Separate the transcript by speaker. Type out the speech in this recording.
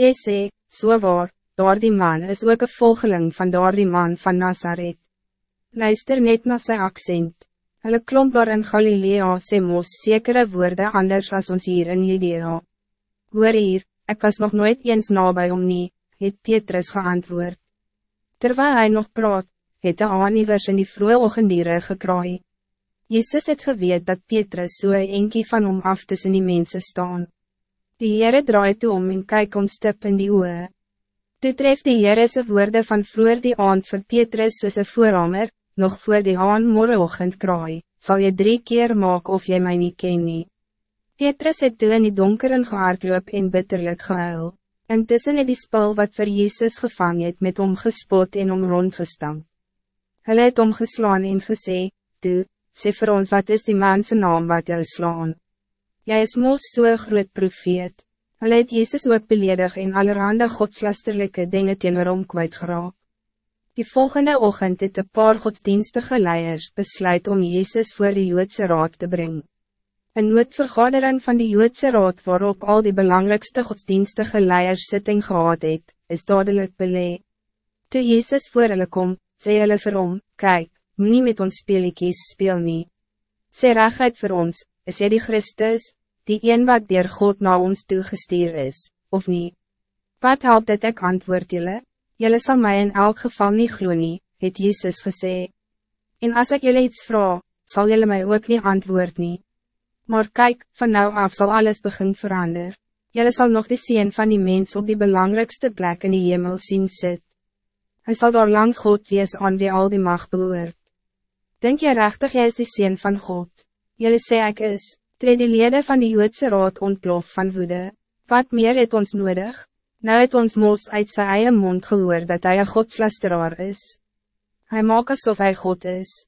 Speaker 1: Hy sê, so waar, daar die man is ook een volgeling van daar die man van Nazareth. Luister net na sy accent. Hulle klomp daar in Galilea sê mos sekere woorden anders als ons hier in Judea. Hoor hier, ik was nog nooit eens nabij om nie, het Petrus geantwoord. Terwijl hij nog praat, het de aanivers in die vroege ochendiere gekraai. Jezus het geweet dat Petrus so enkie van hom af tussen die mensen staan. Die Heere draai toe om en kyk om stip in die oe. Toe tref die Heere sy woorde van vroeger die aand vir Petrus soos een voorhamer, nog voor die haan morgenochtend kraai, zal je drie keer maken of jy mij niet ken nie. Petrus het toe in die donker en gehardloop en bitterlijk gehuil. Intussen het die spul wat voor Jezus gevangen het met hom gespot en om rondgestampt. Hulle het omgeslaan en gesê, Toe, sê vir ons wat is die manse naam wat jy slaan. Jy is mos so groot profeet. Hulle het Jezus ook beledig en allerhande godslasterlijke dingen teenoor hom kwijtgeraak. Die volgende ochtend het een paar godsdienstige leiers besluit om Jezus voor de Joodse raad te brengen. Een noodvergadering van de Joodse raad waarop al die belangrijkste godsdienstige leiers zitting gehad het, is dadelijk belee. Toe Jezus voor hulle kom, sê hulle vir hom, kyk, nie met ons speeliekies speel nie. Sê rechtheid vir ons, is jy die Christus, die een wat dier God na ons toegestuur is, of niet? Wat helpt dit ek antwoord julle? Julle sal my in elk geval nie glo nie, het Jezus gesê. En als ik jullie iets vraag, zal jullie mij ook niet antwoord nie. Maar kijk, van nou af zal alles begin verander. Jullie zal nog de zien van die mens op die belangrijkste plek in die hemel zien zitten. Hij zal daar langs God wees aan wie al die macht behoort. Denk jy rechtig jy is die Seen van God? Jullie sê ek is, tree die lede van die Joodse raad ontplof van woede. Wat meer het ons nodig? Nou het ons mos uit sy eie mond gehoor dat hij een godslasteraar is. Hij maakt alsof hij God is.